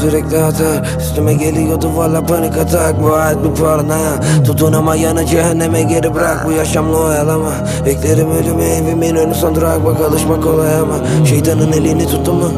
sürekli atar Üstüme geliyordu valla panik atak. Bu hayat bir paranoya Tutunamayanı cehenneme geri bırak. Bu yaşamla oyalama. Beklerim ölümü evimin önü son durak. Bak alışmak kolay ama Şeytanın elini tuttu mu?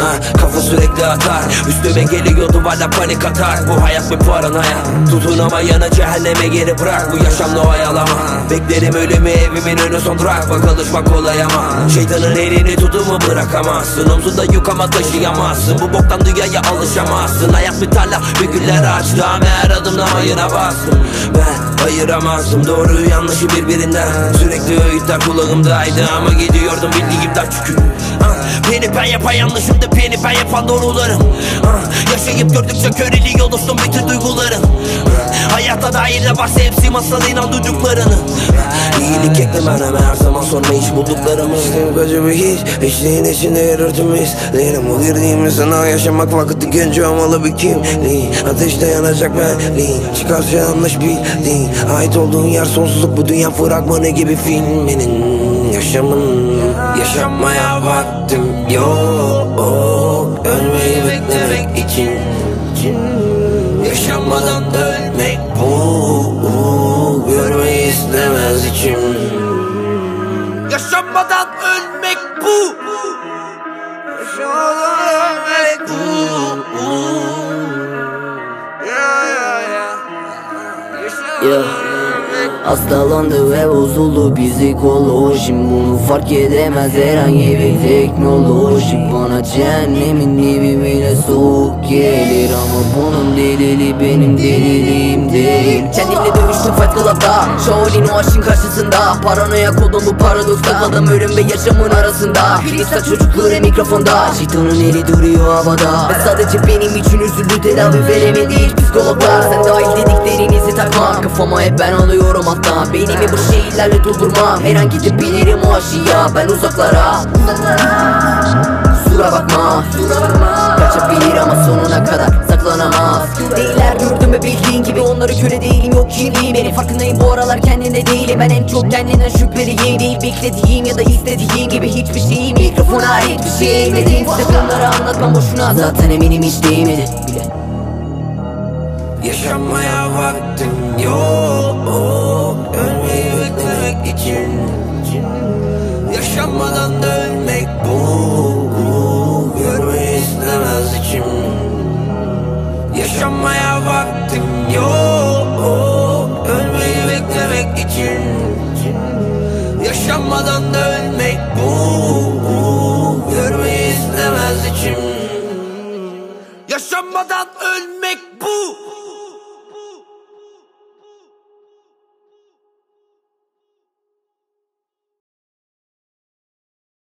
Ha, kafa sürekli atar. Üstüme geliyordu valla panik atar Bu hayat bir paranoya Tutunamayana cehenneme geri bırak. Bu yaşamla oyalama. Beklerim ölümü evimin önü son durak. Bak alışmak kolay ama Şeytanın elini tutu mu? Bırakamazsın. Omzunda yük ama taşıyamazsın. Bu boktan dünyaya alışamazsın. Hayat bir tarla bir güller açtı Ama her adımda hayıra bastım. Ben ayıramazdım doğruyu yanlışı birbirinden. Sürekli öğütler kulağımdaydı Ama gidiyordum bildiğimden çünkü Ah, Beni ben yapan yanlışımdı Beni ben yapan doğrularım. Ah, Yaşayıp gördükçe köreliyor dostum bütün duygularım Hayata dair de varsa hepsi masal inan duyduklarını. İyilik eklemem her zaman sonra iş bulduklarımı. İşte koca bir hiç Hiçliğin içinde yer örtümüz Değilim o girdiğimiz sana yaşamak vakti genç olmalı bir kimliğin Ateşte yanacak benliğin Çıkarsa yanlış bildiğin Ait olduğun yer sonsuzluk bu dünya fragmanı gibi filminin Yaşamın Yaşamaya vaktim yok. Ölmeyi beklemek için Yaşamadan ölmek bu Yaşamadan ölmek bu Yeah. Hastalandı ve bozuldu. Psikolojim Bunu fark edemez. Herhangi bir teknoloji Bana cehennemin dibi bile soğuk gelir. Ama bunun delili benim deliliğim değil. Kendimle dövüştüm Fight Club'da. Shaolin o aşkın karşısında. Paranoya kodum bu paradoks Takıldım ölüm ve yaşamın arasında. Kristal çocukları mikrofonda. Şeytanın eli duruyor havada. Ve sadece benim için üzüldü. Tedavi veremedi psikologlar. Sen dahil dediklerinizi takma. Kafama hep ben alıyorum hatta Beynimi bu şeylerle doldurmam Her an gidebilirim o aşıya Ben uzaklara. Kusura bakma. Kaçabilir ama sonuna kadar saklanamaz. Değiller gördüm ve bildiğin gibi onları köle değilim yok kimliğim Benim. Farkındayım bu aralar kendinde değilim. Ben en çok kendinden şüpheliyim Değil beklediğim ya da istediğim gibi hiçbir şey Mikrofona ait bir şey eğmedim Sakınları anlatmam boşuna. Zaten eminim hiç değmedi Yaşamaya vaktim yok Ölmeyi beklemek için Yaşamadan ölmek bu Görmeyi istemez içim Yaşamaya vaktim yok Ölmeyi beklemek için. Yaşamadan ölmek bu Görmeyi istemez içim Yaşamadan ölmek